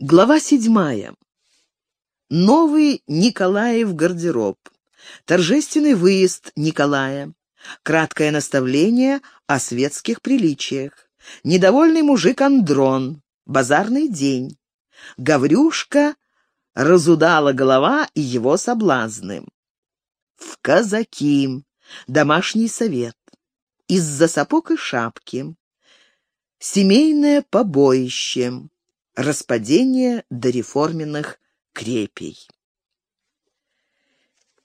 Глава седьмая. Новый Николаев гардероб. Торжественный выезд Николая. Краткое наставление о светских приличиях. Недовольный мужик Андрон. Базарный день. Гаврюшка разудала голова и его соблазны. В казаки. Домашний совет. Из-за сапог и шапки. Семейное побоище распадение дореформенных крепей.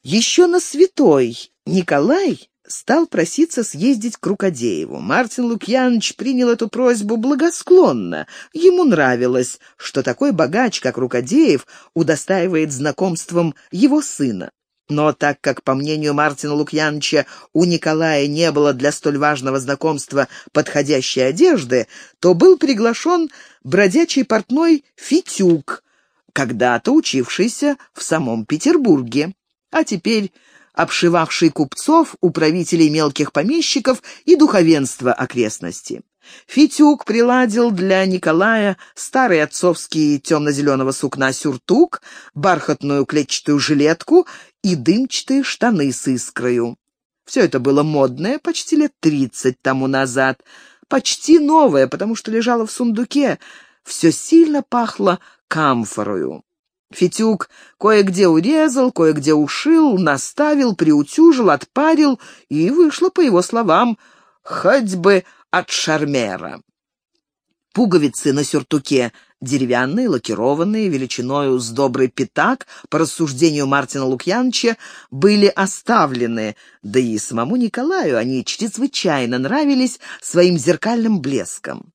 Еще на святой Николай стал проситься съездить к Рукодееву. Мартин Лукьянович принял эту просьбу благосклонно. Ему нравилось, что такой богач, как Рукодеев, удостаивает знакомством его сына. Но так как, по мнению Мартина Лукьяновича, у Николая не было для столь важного знакомства подходящей одежды, то был приглашен бродячий портной Фитюк, когда-то учившийся в самом Петербурге, а теперь обшивавший купцов, управителей мелких помещиков и духовенства окрестности. Фитюк приладил для Николая старый отцовский темно-зеленого сукна сюртук, бархатную клетчатую жилетку и дымчатые штаны с искрою. Все это было модное почти лет тридцать тому назад, почти новое, потому что лежало в сундуке, все сильно пахло камфорою. Фитюк кое-где урезал, кое-где ушил, наставил, приутюжил, отпарил, и вышло, по его словам, хоть бы от шармера. Пуговицы на сюртуке деревянные, лакированные, величиною с добрый пятак, по рассуждению Мартина Лукьяновича, были оставлены, да и самому Николаю они чрезвычайно нравились своим зеркальным блеском.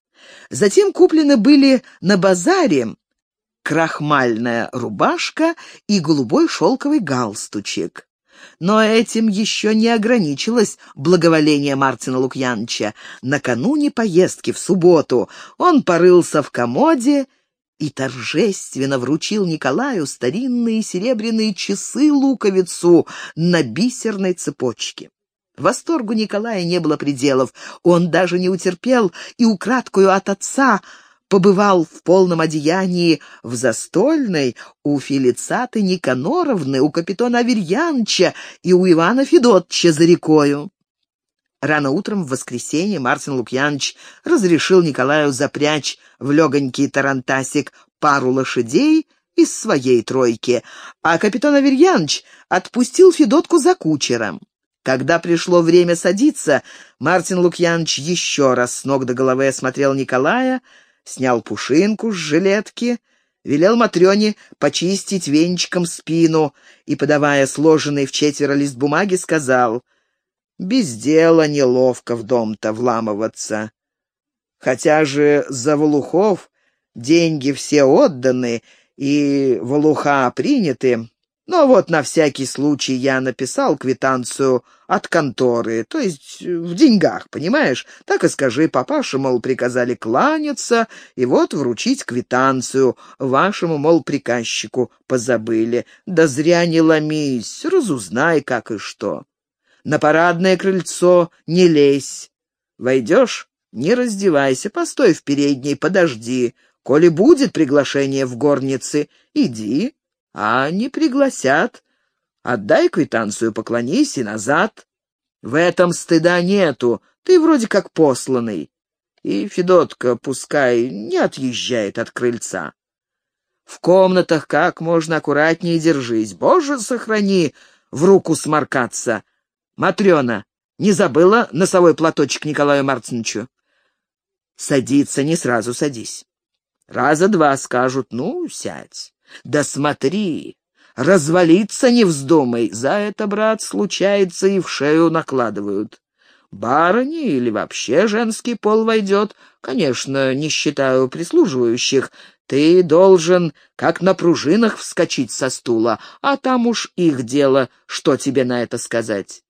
Затем куплены были на базаре крахмальная рубашка и голубой шелковый галстучек. Но этим еще не ограничилось благоволение Мартина Лукьяновича. Накануне поездки в субботу он порылся в комоде и торжественно вручил Николаю старинные серебряные часы-луковицу на бисерной цепочке. Восторгу Николая не было пределов, он даже не утерпел и украдкую от отца побывал в полном одеянии в застольной у Фелицаты Никаноровны, у капитана Аверьянча и у Ивана Федотча за рекою. Рано утром в воскресенье Мартин Лукьянович разрешил Николаю запрячь в легонький тарантасик пару лошадей из своей тройки, а капитан Аверьянович отпустил Федотку за кучером. Когда пришло время садиться, Мартин Лукьянович еще раз с ног до головы осмотрел Николая, снял пушинку с жилетки, велел Матрёне почистить венчиком спину и, подавая сложенный в четверо лист бумаги, сказал, «Без дела неловко в дом-то вламываться. Хотя же за Волухов деньги все отданы и Волуха приняты, но вот на всякий случай я написал квитанцию от конторы, то есть в деньгах, понимаешь? Так и скажи, папаша, мол, приказали кланяться, и вот вручить квитанцию. Вашему, мол, приказчику позабыли. Да зря не ломись, разузнай, как и что. На парадное крыльцо не лезь. Войдешь, не раздевайся, постой в передней, подожди. Коли будет приглашение в горнице, иди, а не пригласят. Отдай квитанцию, поклонись и назад. В этом стыда нету, ты вроде как посланный. И Федотка пускай не отъезжает от крыльца. В комнатах как можно аккуратнее держись. Боже, сохрани в руку сморкаться. Матрена, не забыла носовой платочек Николаю Мартиновичу? Садиться не сразу садись. Раза два скажут, ну, сядь. Да смотри, развалиться не вздумай, за это, брат, случается и в шею накладывают. Барыни или вообще женский пол войдет, конечно, не считаю прислуживающих, ты должен как на пружинах вскочить со стула, а там уж их дело, что тебе на это сказать.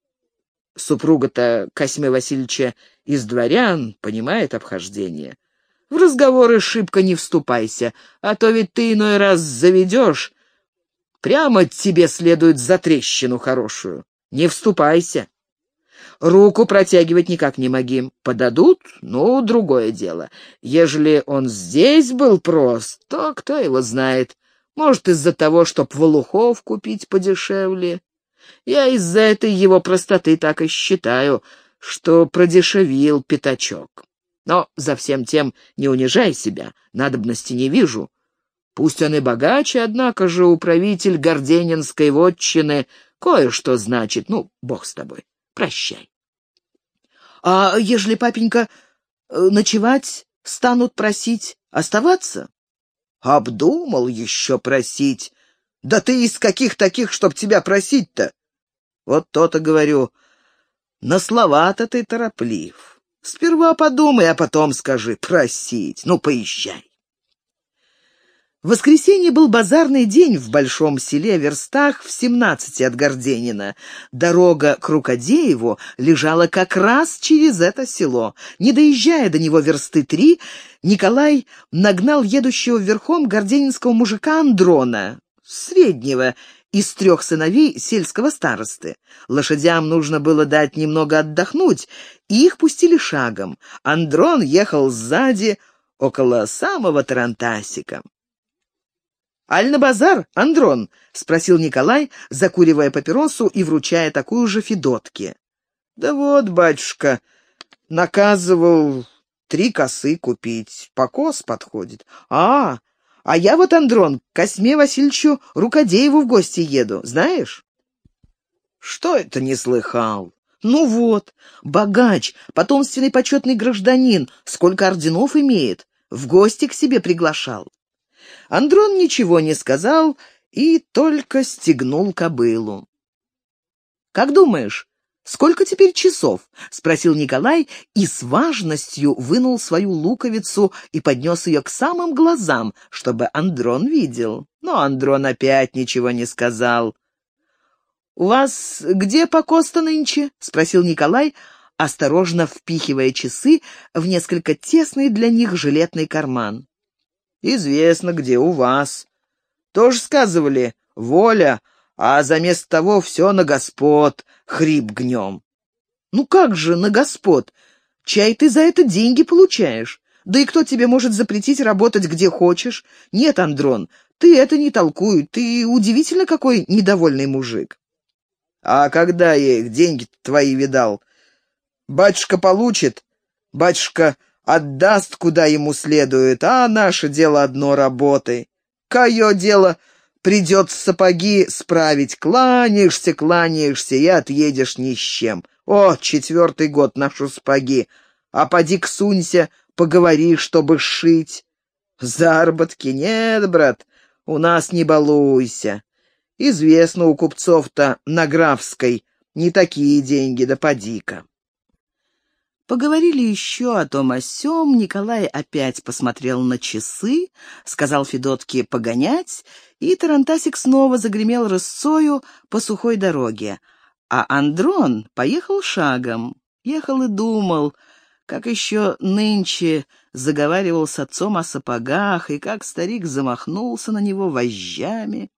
Супруга-то Косьме Васильевича из дворян понимает обхождение. В разговоры шибко не вступайся, а то ведь ты иной раз заведешь. Прямо тебе следует за трещину хорошую. Не вступайся. Руку протягивать никак не моги. Подадут? Ну, другое дело. Ежели он здесь был прост, то кто его знает. Может, из-за того, чтоб волухов купить подешевле. Я из-за этой его простоты так и считаю, что продешевил пятачок. Но за всем тем не унижай себя, надобности не вижу. Пусть он и богаче, однако же управитель Горденинской вотчины кое-что значит. Ну, бог с тобой. Прощай. А ежели, папенька, э, ночевать станут просить оставаться? Обдумал еще просить. Да ты из каких таких, чтоб тебя просить-то? Вот то-то говорю. На слова-то ты тороплив. Сперва подумай, а потом скажи просить. Ну, поезжай. В воскресенье был базарный день в большом селе, верстах в семнадцати от Горденина. Дорога к Рукодееву лежала как раз через это село. Не доезжая до него версты три, Николай нагнал едущего верхом горденинского мужика Андрона, среднего, из трех сыновей сельского старосты. Лошадям нужно было дать немного отдохнуть, и их пустили шагом. Андрон ехал сзади, около самого Тарантасика. «Аль на базар, Андрон?» — спросил Николай, закуривая папиросу и вручая такую же Федотке. «Да вот, батюшка, наказывал три косы купить. Покос подходит. А, а я вот, Андрон, к Косьме Васильевичу Рукодееву в гости еду, знаешь?» «Что это не слыхал?» «Ну вот, богач, потомственный почетный гражданин, сколько орденов имеет, в гости к себе приглашал». Андрон ничего не сказал и только стегнул кобылу. «Как думаешь, сколько теперь часов?» — спросил Николай и с важностью вынул свою луковицу и поднес ее к самым глазам, чтобы Андрон видел. Но Андрон опять ничего не сказал. «У вас где покоста нынче?» — спросил Николай, осторожно впихивая часы в несколько тесный для них жилетный карман. Известно, где у вас. Тоже сказывали, воля, а заместо того все на господ, хрип гнем. Ну как же на господ? Чай ты за это деньги получаешь. Да и кто тебе может запретить работать где хочешь? Нет, Андрон, ты это не толкуй, ты удивительно какой недовольный мужик. А когда я их деньги твои видал? Батюшка получит, батюшка отдаст, куда ему следует, а наше дело одно работы. Кое дело придет сапоги справить, кланяешься, кланяешься и отъедешь ни с чем. О, четвертый год нашу сапоги, а поди-ка сунься, поговори, чтобы сшить. Заработки нет, брат, у нас не балуйся. Известно у купцов-то на Графской не такие деньги, да поди-ка. Поговорили еще о том о сём, Николай опять посмотрел на часы, сказал Федотке погонять, и Тарантасик снова загремел рысцою по сухой дороге. А Андрон поехал шагом, ехал и думал, как еще нынче заговаривал с отцом о сапогах, и как старик замахнулся на него вожжами.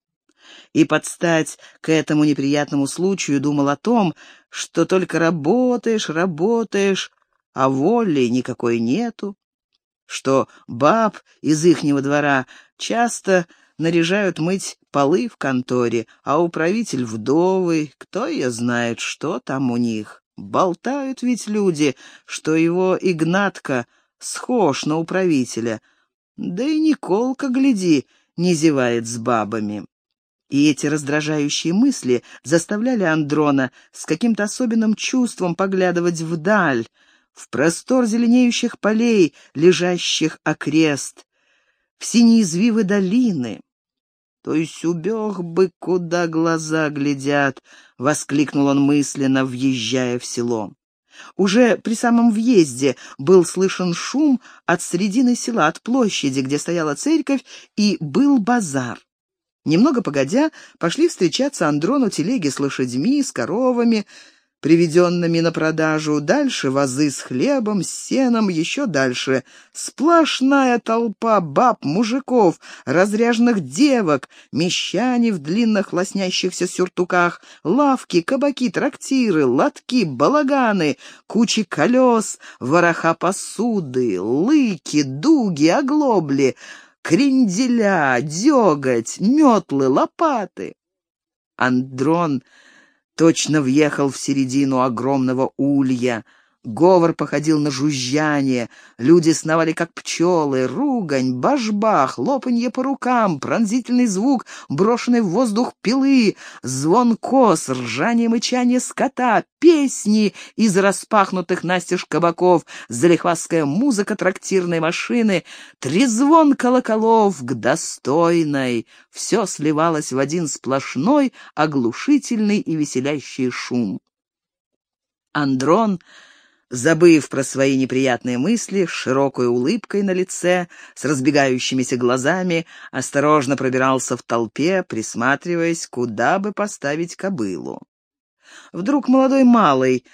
И подстать к этому неприятному случаю думал о том, что только работаешь, работаешь, а воли никакой нету, что баб из ихнего двора часто наряжают мыть полы в конторе, а управитель вдовый, кто ее знает, что там у них. Болтают ведь люди, что его Игнатка схож на управителя, да и Николка, гляди, не зевает с бабами. И эти раздражающие мысли заставляли Андрона с каким-то особенным чувством поглядывать вдаль, в простор зеленеющих полей, лежащих окрест, в синие извивы долины. То есть убег бы, куда глаза глядят, — воскликнул он мысленно, въезжая в село. Уже при самом въезде был слышен шум от середины села, от площади, где стояла церковь, и был базар. Немного погодя, пошли встречаться Андрону телеги с лошадьми, с коровами, приведенными на продажу, дальше вазы с хлебом, с сеном, еще дальше сплошная толпа баб, мужиков, разряженных девок, мещане в длинных лоснящихся сюртуках, лавки, кабаки, трактиры, лотки, балаганы, кучи колес, вороха посуды, лыки, дуги, оглобли, кренделя, деготь, метлы, лопаты. Андрон точно въехал в середину огромного улья. Говор походил на жужжание, люди сновали как пчелы, ругань, башбах, лопанье по рукам, пронзительный звук, брошенный в воздух пилы, звон кос, ржание мычание скота, песни из распахнутых настежь кабаков, залихвастская музыка трактирной машины, трезвон колоколов к достойной. Все сливалось в один сплошной, оглушительный и веселящий шум. Андрон забыв про свои неприятные мысли, с широкой улыбкой на лице, с разбегающимися глазами, осторожно пробирался в толпе, присматриваясь, куда бы поставить кобылу. Вдруг молодой малый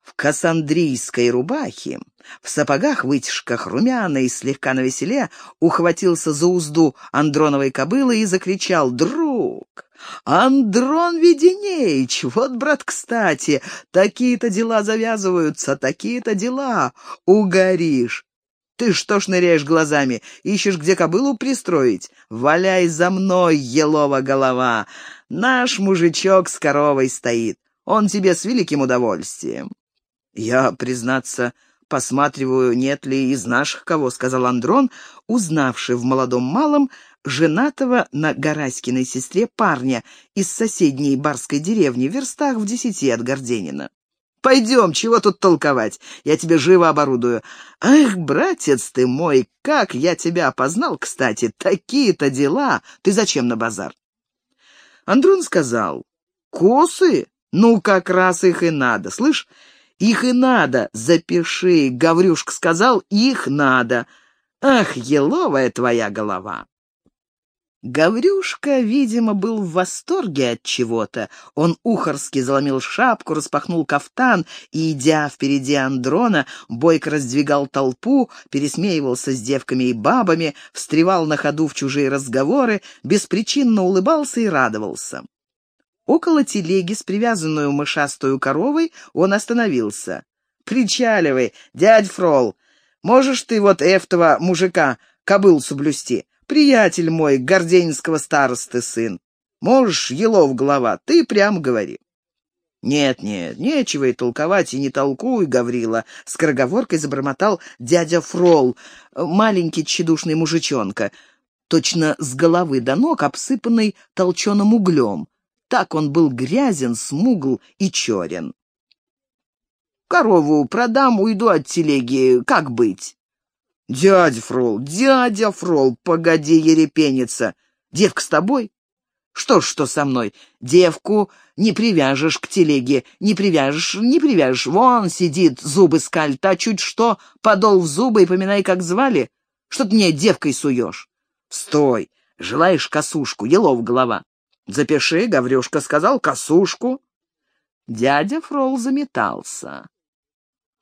в кассандрийской рубахе, в сапогах-вытяжках румяной, слегка навеселе, ухватился за узду Андроновой кобылы и закричал «Друг! Андрон Веденеич! Вот, брат, кстати, такие-то дела завязываются, такие-то дела! Угоришь! Ты что ж ныряешь глазами? Ищешь, где кобылу пристроить? Валяй за мной, елова голова! Наш мужичок с коровой стоит. Он тебе с великим удовольствием. «Я, признаться, посматриваю, нет ли из наших кого», — сказал Андрон, узнавший в молодом малом женатого на Гораськиной сестре парня из соседней барской деревни, верстах в десяти от Горденина. «Пойдем, чего тут толковать? Я тебе живо оборудую. Ах, братец ты мой, как я тебя опознал, кстати! Такие-то дела! Ты зачем на базар?» Андрон сказал, «Косы? Ну, как раз их и надо. Слышь, их и надо, запиши. Гаврюшка сказал, их надо. Ах, еловая твоя голова. Гаврюшка, видимо, был в восторге от чего-то. Он ухорски заломил шапку, распахнул кафтан и, идя впереди Андрона, бойко раздвигал толпу, пересмеивался с девками и бабами, встревал на ходу в чужие разговоры, беспричинно улыбался и радовался. Около телеги с привязанную мышастую коровой он остановился. «Причаливай, дядь Фрол! Можешь ты вот этого мужика кобыл соблюсти? Приятель мой, горденинского старосты сын. Можешь, елов голова, ты прям говори». «Нет, нет, нечего и толковать, и не толкуй, Гаврила», — скороговоркой забормотал дядя Фрол, маленький тщедушный мужичонка, точно с головы до ног обсыпанный толченым углем. Так он был грязен, смугл и черен. «Корову продам, уйду от телеги. Как быть?» «Дядя Фрол, дядя Фрол, погоди ерепениться. Девка с тобой?» «Что ж, что со мной? Девку не привяжешь к телеге, не привяжешь, не привяжешь. Вон сидит, зубы скальт, а чуть что, подол в зубы и поминай, как звали. Что ты мне девкой суешь?» «Стой! Желаешь косушку, елов голова?» Запиши, Гаврюшка сказал, косушку. Дядя Фрол заметался.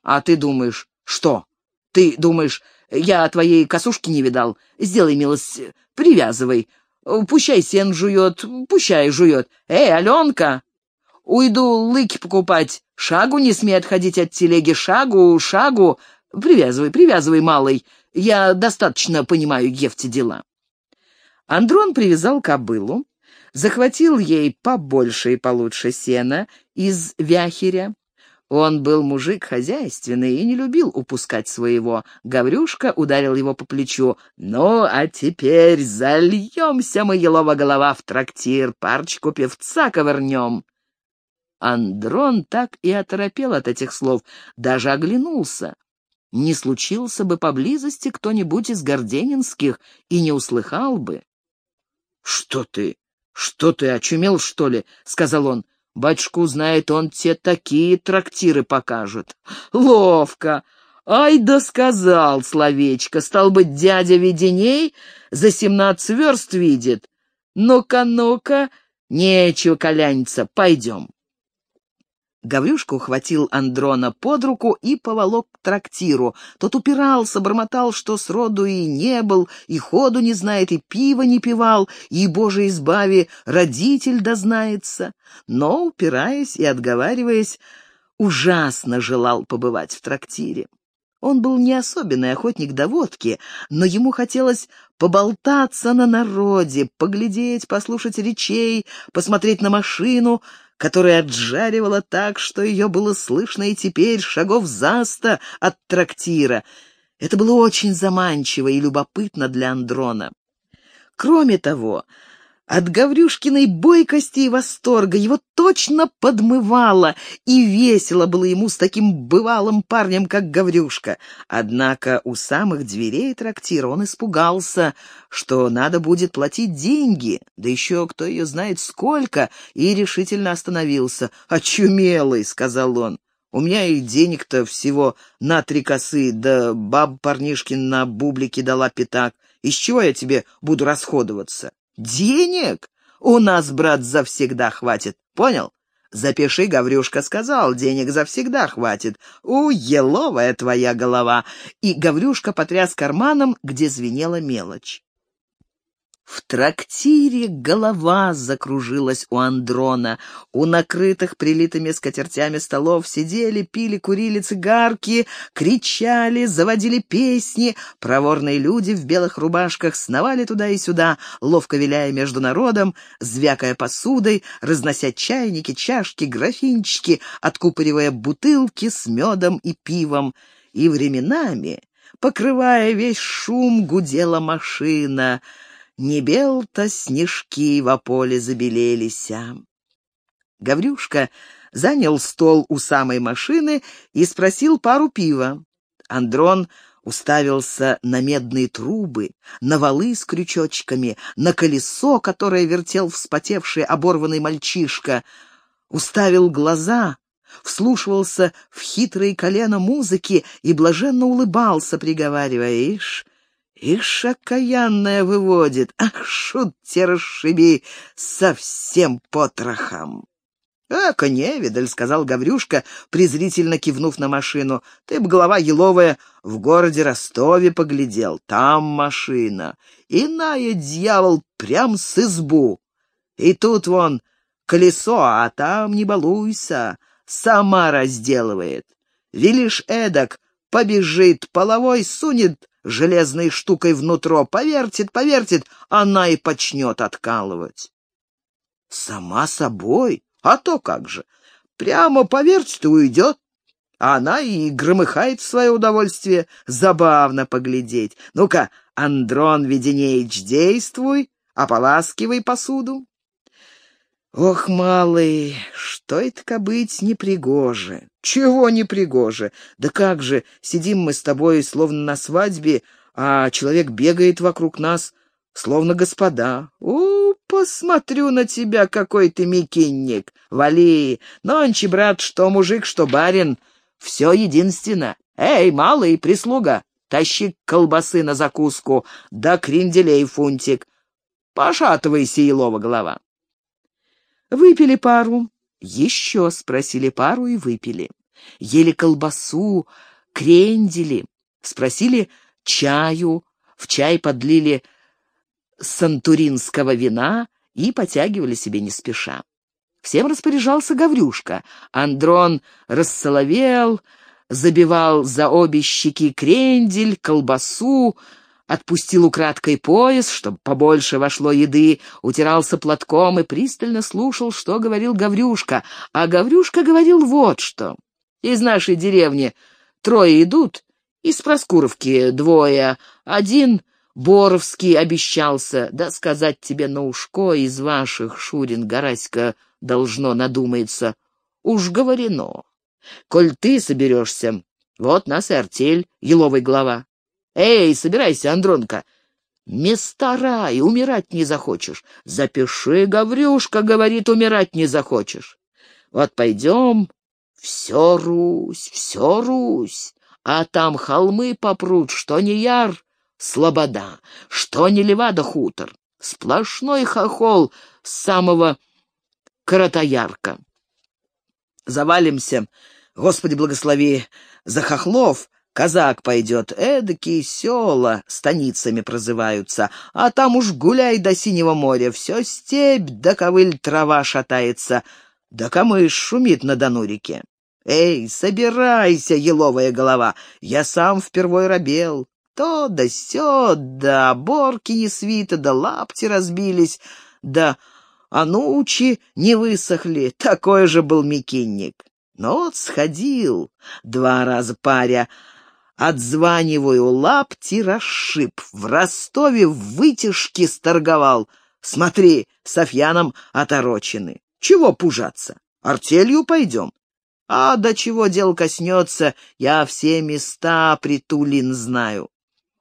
А ты думаешь, что? Ты думаешь, я твоей косушки не видал? Сделай милость, привязывай. Пущай сен жует, пущай жует. Эй, Аленка! Уйду лыки покупать. Шагу не смей отходить от телеги. Шагу, шагу. Привязывай, привязывай, малый. Я достаточно понимаю Евте дела. Андрон привязал кобылу, захватил ей побольше и получше сена из вяхеря. Он был мужик хозяйственный и не любил упускать своего. Гаврюшка ударил его по плечу. «Ну, а теперь зальемся мы, елова голова, в трактир, парочку певца ковырнем». Андрон так и оторопел от этих слов, даже оглянулся. Не случился бы поблизости кто-нибудь из горденинских и не услыхал бы. «Что ты? «Что ты, очумел, что ли?» — сказал он. «Батюшка узнает, он тебе такие трактиры покажет». «Ловко! Ай да сказал словечко! Стал быть, дядя Веденей за семнадцать верст видит. Ну-ка, ну-ка, нечего коляниться, пойдем». Гаврюшка ухватил Андрона под руку и поволок к трактиру. Тот упирался, бормотал, что сроду и не был, и ходу не знает, и пива не пивал, и, боже избави, родитель дознается. Но, упираясь и отговариваясь, ужасно желал побывать в трактире. Он был не особенный охотник до водки, но ему хотелось поболтаться на народе, поглядеть, послушать речей, посмотреть на машину, которая отжаривала так, что ее было слышно и теперь шагов за сто от трактира. Это было очень заманчиво и любопытно для Андрона. Кроме того, от Гаврюшкиной бойкости и восторга его точно подмывало, и весело было ему с таким бывалым парнем, как Гаврюшка. Однако у самых дверей трактира он испугался, что надо будет платить деньги, да еще кто ее знает сколько, и решительно остановился. «Очумелый», — сказал он. У меня и денег-то всего на три косы, да баб парнишкин на бублике дала пятак. Из чего я тебе буду расходоваться? «Денег? У нас, брат, завсегда хватит. Понял? Запиши, Гаврюшка сказал, денег завсегда хватит. У, еловая твоя голова!» И Гаврюшка потряс карманом, где звенела мелочь. В трактире голова закружилась у Андрона. У накрытых прилитыми скатертями столов сидели, пили, курили цигарки, кричали, заводили песни. Проворные люди в белых рубашках сновали туда и сюда, ловко виляя между народом, звякая посудой, разнося чайники, чашки, графинчики, откупоривая бутылки с медом и пивом. И временами, покрывая весь шум, гудела машина — не бел-то снежки во поле забелелися. Гаврюшка занял стол у самой машины и спросил пару пива. Андрон уставился на медные трубы, на валы с крючочками, на колесо, которое вертел вспотевший оборванный мальчишка, уставил глаза, вслушивался в хитрые колено музыки и блаженно улыбался, приговаривая, «Ишь, Ишь, окаянная выводит, ах, шут те расшиби, совсем потрохом. «Эка, невидаль», — сказал Гаврюшка, презрительно кивнув на машину. «Ты б, голова еловая, в городе Ростове поглядел. Там машина. Иная, дьявол, прям с избу. И тут вон колесо, а там не балуйся, сама разделывает. Велишь эдак, побежит, половой сунет железной штукой внутрь, повертит, повертит, она и почнет откалывать. Сама собой? А то как же. Прямо повертит и уйдет. А она и громыхает в свое удовольствие. Забавно поглядеть. Ну-ка, Андрон Веденеич, действуй, ополаскивай посуду. Ох, малый, что это быть непригоже? Чего непригоже? Да как же, сидим мы с тобой словно на свадьбе, а человек бегает вокруг нас, словно господа. О, посмотрю на тебя, какой ты микинник. Вали, нонче, брат, что мужик, что барин, все единственно. Эй, малый, прислуга, тащи колбасы на закуску, да кренделей фунтик. Пошатывайся, елова голова. Выпили пару, еще спросили пару и выпили. Ели колбасу, крендели, спросили чаю, в чай подлили сантуринского вина и потягивали себе не спеша. Всем распоряжался Гаврюшка. Андрон рассоловел, забивал за обе щеки крендель, колбасу, отпустил украдкой пояс, чтобы побольше вошло еды, утирался платком и пристально слушал, что говорил Гаврюшка. А Гаврюшка говорил вот что. Из нашей деревни трое идут, из Проскуровки двое, один Боровский обещался, да сказать тебе на ушко из ваших, Шурин, Гараська, должно надумается. Уж говорено. Коль ты соберешься, вот нас и артель, еловый глава. «Эй, собирайся, Андронка!» «Места рай, умирать не захочешь. Запиши, Гаврюшка, говорит, умирать не захочешь. Вот пойдем, все Русь, все Русь, а там холмы попрут, что не яр, слобода, что не левада хутор, сплошной хохол с самого Каратоярка. Завалимся, Господи благослови, за хохлов, Казак пойдет, эдакие села станицами прозываются, а там уж гуляй до синего моря, все степь да ковыль трава шатается, да камыш шумит на Донурике. Эй, собирайся, еловая голова, я сам впервой робел. То да сё, да оборки не свиты, да лапти разбились, да анучи не высохли, такой же был мекинник. Но вот сходил два раза паря, Отзваниваю, лапти расшиб. В Ростове в вытяжке сторговал. Смотри, Софьяном оторочены. Чего пужаться? Артелью пойдем. А до чего дел коснется, я все места притулин знаю.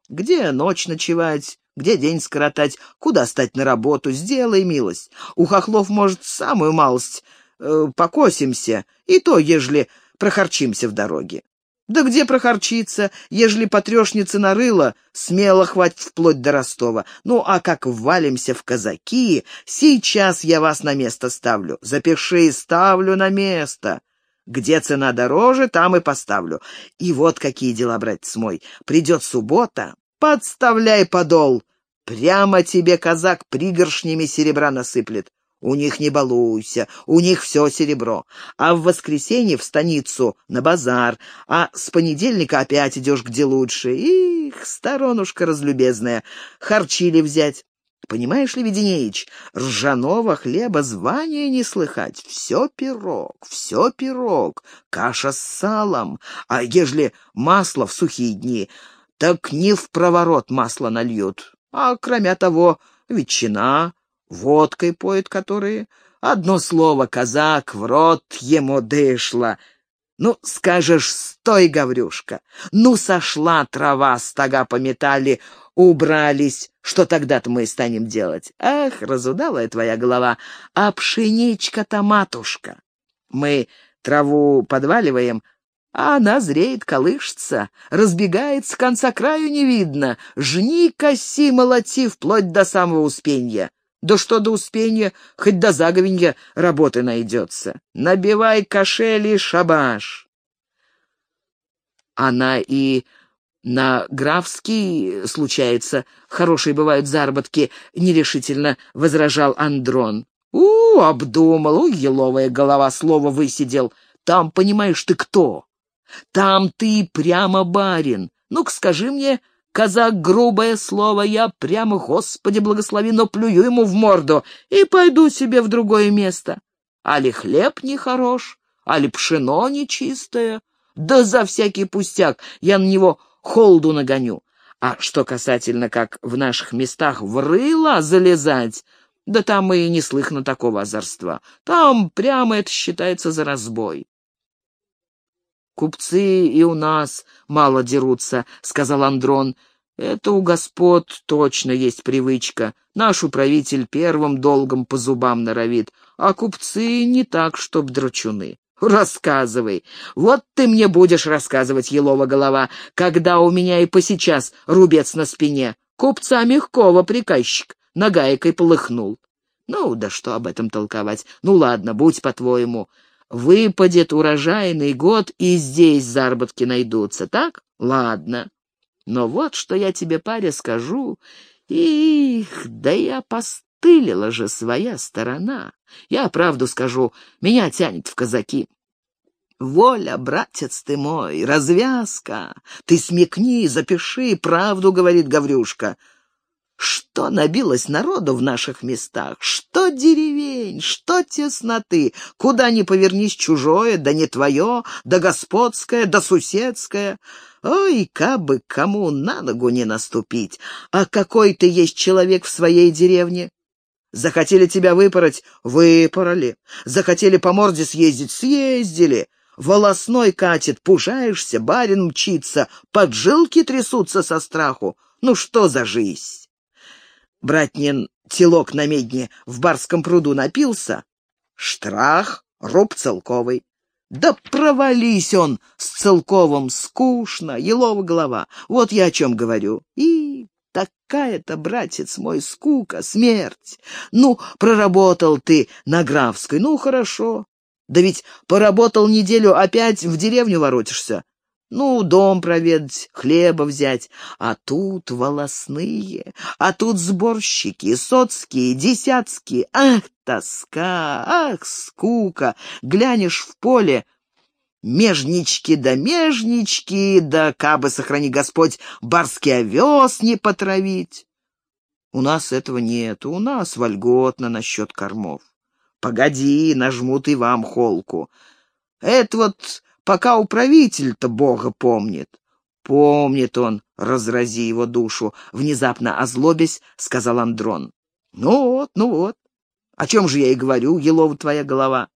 Где ночь ночевать, где день скоротать, куда стать на работу, сделай милость. У хохлов, может, самую малость э, покосимся, и то, ежели прохорчимся в дороге. Да где прохорчиться, ежели потрешницы нарыло, смело хватит вплоть до Ростова. Ну, а как ввалимся в казаки, сейчас я вас на место ставлю. Запиши, ставлю на место. Где цена дороже, там и поставлю. И вот какие дела, братец мой. Придет суббота, подставляй подол. Прямо тебе казак пригоршнями серебра насыплет. У них не балуйся, у них все серебро. А в воскресенье в станицу на базар, а с понедельника опять идешь где лучше. Их, сторонушка разлюбезная, харчили взять. Понимаешь ли, Веденеич, ржаного хлеба звания не слыхать. Все пирог, все пирог, каша с салом. А ежели масло в сухие дни, так не в проворот масло нальют. А кроме того, ветчина, водкой поют которые. Одно слово «казак» в рот ему дышло. Ну, скажешь, стой, Гаврюшка. Ну, сошла трава, стога пометали, убрались. Что тогда-то мы станем делать? Ах, разудалая твоя голова, а пшеничка-то, матушка. Мы траву подваливаем, а она зреет, колышется, разбегается, конца краю не видно. Жни, коси, молоти, вплоть до самого успенья. Да что до успения, хоть до заговенья работы найдется. Набивай кошели, шабаш. Она и на графский случается, хорошие бывают заработки, нерешительно возражал Андрон. У, обдумал, у, еловая голова слова высидел. Там, понимаешь, ты кто? Там ты прямо барин. Ну-ка скажи мне, Казак грубое слово, я прямо, Господи, благослови, но плюю ему в морду и пойду себе в другое место. Али хлеб нехорош, али пшено нечистое. Да за всякий пустяк я на него холду нагоню. А что касательно, как в наших местах в рыло залезать, да там и не слыхно такого озорства. Там прямо это считается за разбой. «Купцы и у нас мало дерутся», — сказал Андрон. «Это у господ точно есть привычка. Наш управитель первым долгом по зубам норовит, а купцы не так, чтоб драчуны». «Рассказывай. Вот ты мне будешь рассказывать, елова голова, когда у меня и посейчас рубец на спине. Купца Мягкова приказчик нагайкой полыхнул». «Ну, да что об этом толковать? Ну, ладно, будь по-твоему. Выпадет урожайный год, и здесь заработки найдутся, так? Ладно. Но вот что я тебе, паря, скажу. Их, да я постылила же своя сторона. Я правду скажу, меня тянет в казаки. Воля, братец ты мой, развязка. Ты смекни, запиши, правду, говорит Гаврюшка. Что набилось народу в наших местах, что деревень, что тесноты, куда ни повернись чужое, да не твое, да господское, да суседское. Ой, кабы кому на ногу не наступить, а какой ты есть человек в своей деревне. Захотели тебя выпороть — выпороли. Захотели по морде съездить — съездили. Волосной катит, пужаешься, барин мчится, поджилки трясутся со страху. Ну что за жизнь? Братнин телок на медне в барском пруду напился. Штрах, руб целковый. Да провались он с целковым, скучно, елова голова. Вот я о чем говорю. И такая-то, братец мой, скука, смерть. Ну, проработал ты на Графской, ну, хорошо. Да ведь поработал неделю, опять в деревню воротишься. Ну, дом проведать, хлеба взять. А тут волосные, а тут сборщики, соцкие, десятские. Ах, тоска, ах, скука. Глянешь в поле, межнички да межнички, да, кабы, сохрани Господь, барский овес не потравить. У нас этого нет, у нас вольготно насчет кормов. Погоди, нажмут и вам холку. Это вот пока управитель-то Бога помнит. Помнит он, разрази его душу, внезапно озлобясь, сказал Андрон. Ну вот, ну вот. О чем же я и говорю, Елова твоя голова.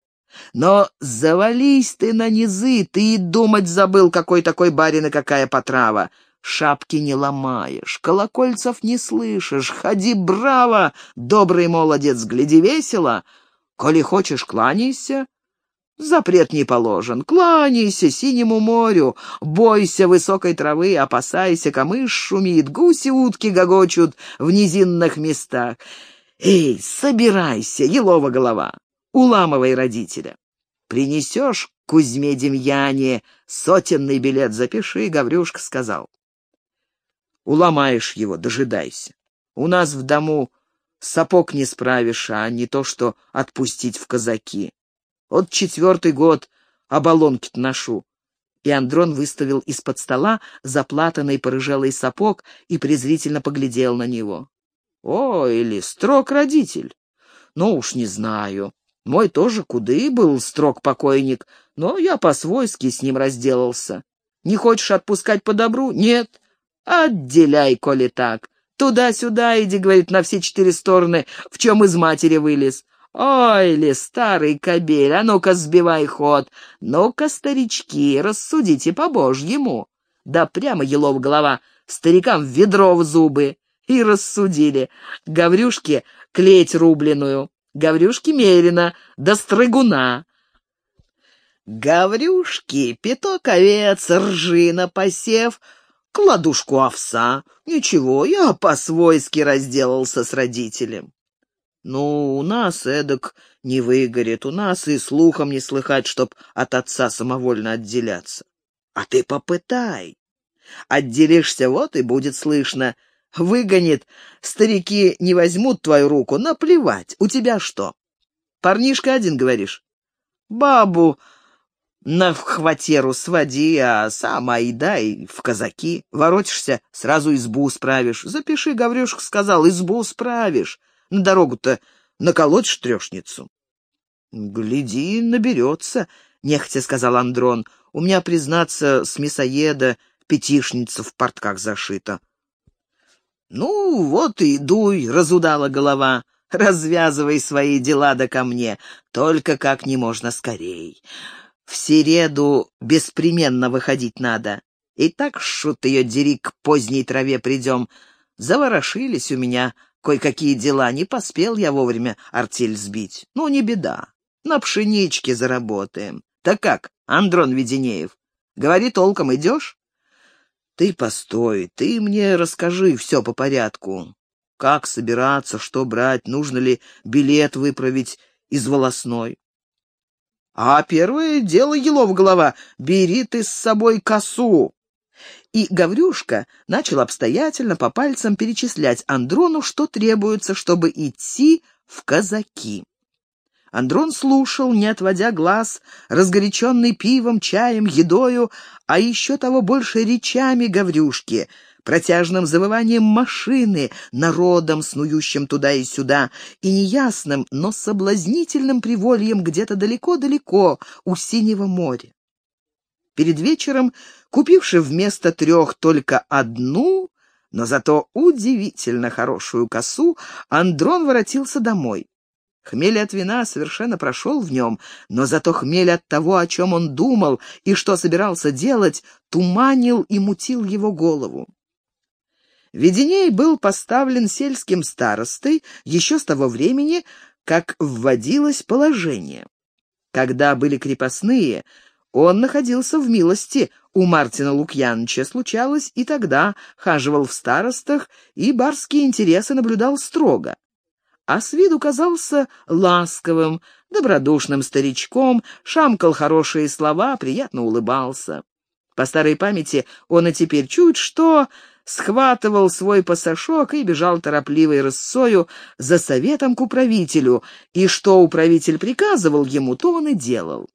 Но завались ты на низы, ты и думать забыл, какой такой барин и какая потрава. Шапки не ломаешь, колокольцев не слышишь. Ходи браво, добрый молодец, гляди весело. Коли хочешь, кланяйся. Запрет не положен. Кланяйся синему морю, бойся высокой травы, опасайся, камыш шумит, гуси утки гогочут в низинных местах. Эй, собирайся, елова голова, уламывай родителя. Принесешь Кузьме Демьяне сотенный билет, запиши, Гаврюшка сказал. Уломаешь его, дожидайся. У нас в дому сапог не справишь, а не то, что отпустить в казаки. Вот четвертый год оболонки-то ношу. И Андрон выставил из-под стола заплатанный порыжелый сапог и презрительно поглядел на него. О, или строг родитель. Ну уж не знаю. Мой тоже куды был строг покойник, но я по-свойски с ним разделался. Не хочешь отпускать по добру? Нет. Отделяй, коли так. Туда-сюда иди, говорит, на все четыре стороны, в чем из матери вылез. Ой ли, старый кобель, а ну-ка сбивай ход. Ну-ка, старички, рассудите по-божьему. Да прямо елов голова, старикам в ведро в зубы. И рассудили. Гаврюшке клеть рубленую, Гаврюшке мерено, да стрыгуна. Гаврюшки, пяток овец, ржина посев, кладушку овса. Ничего, я по-свойски разделался с родителем. Ну, у нас эдак не выгорит, у нас и слухом не слыхать, чтоб от отца самовольно отделяться. А ты попытай. Отделишься, вот и будет слышно. Выгонит, старики не возьмут твою руку, наплевать. У тебя что? Парнишка один, говоришь? Бабу на хватеру своди, а сам айдай в казаки. Воротишься, сразу избу справишь. Запиши, Гаврюшка сказал, избу справишь. На дорогу-то наколоть трешницу. Гляди, наберется, — нехотя сказал Андрон. У меня, признаться, с мясоеда пятишница в портках зашита. Ну, вот и дуй, разудала голова. Развязывай свои дела да ко мне, только как не можно скорей. В середу беспременно выходить надо. И так, шут ее, дери, к поздней траве придем. Заворошились у меня кое-какие дела, не поспел я вовремя артель сбить. Ну, не беда, на пшеничке заработаем. Так как, Андрон Веденеев, говори толком, идешь? Ты постой, ты мне расскажи все по порядку. Как собираться, что брать, нужно ли билет выправить из волосной? А первое дело, елов голова, бери ты с собой косу. И Гаврюшка начал обстоятельно по пальцам перечислять Андрону, что требуется, чтобы идти в казаки. Андрон слушал, не отводя глаз, разгоряченный пивом, чаем, едою, а еще того больше речами Гаврюшки — протяжным завыванием машины, народом, снующим туда и сюда, и неясным, но соблазнительным привольем где-то далеко-далеко у синего моря. Перед вечером, купивши вместо трех только одну, но зато удивительно хорошую косу, Андрон воротился домой. Хмель от вина совершенно прошел в нем, но зато хмель от того, о чем он думал и что собирался делать, туманил и мутил его голову. Веденей был поставлен сельским старостой еще с того времени, как вводилось положение. Когда были крепостные, он находился в милости у Мартина Лукьяновича, случалось, и тогда хаживал в старостах и барские интересы наблюдал строго. а с виду казался ласковым, добродушным старичком, шамкал хорошие слова, приятно улыбался. По старой памяти он и теперь чуть что схватывал свой пасашок и бежал торопливой рысцою за советом к управителю, и что управитель приказывал ему, то он и делал.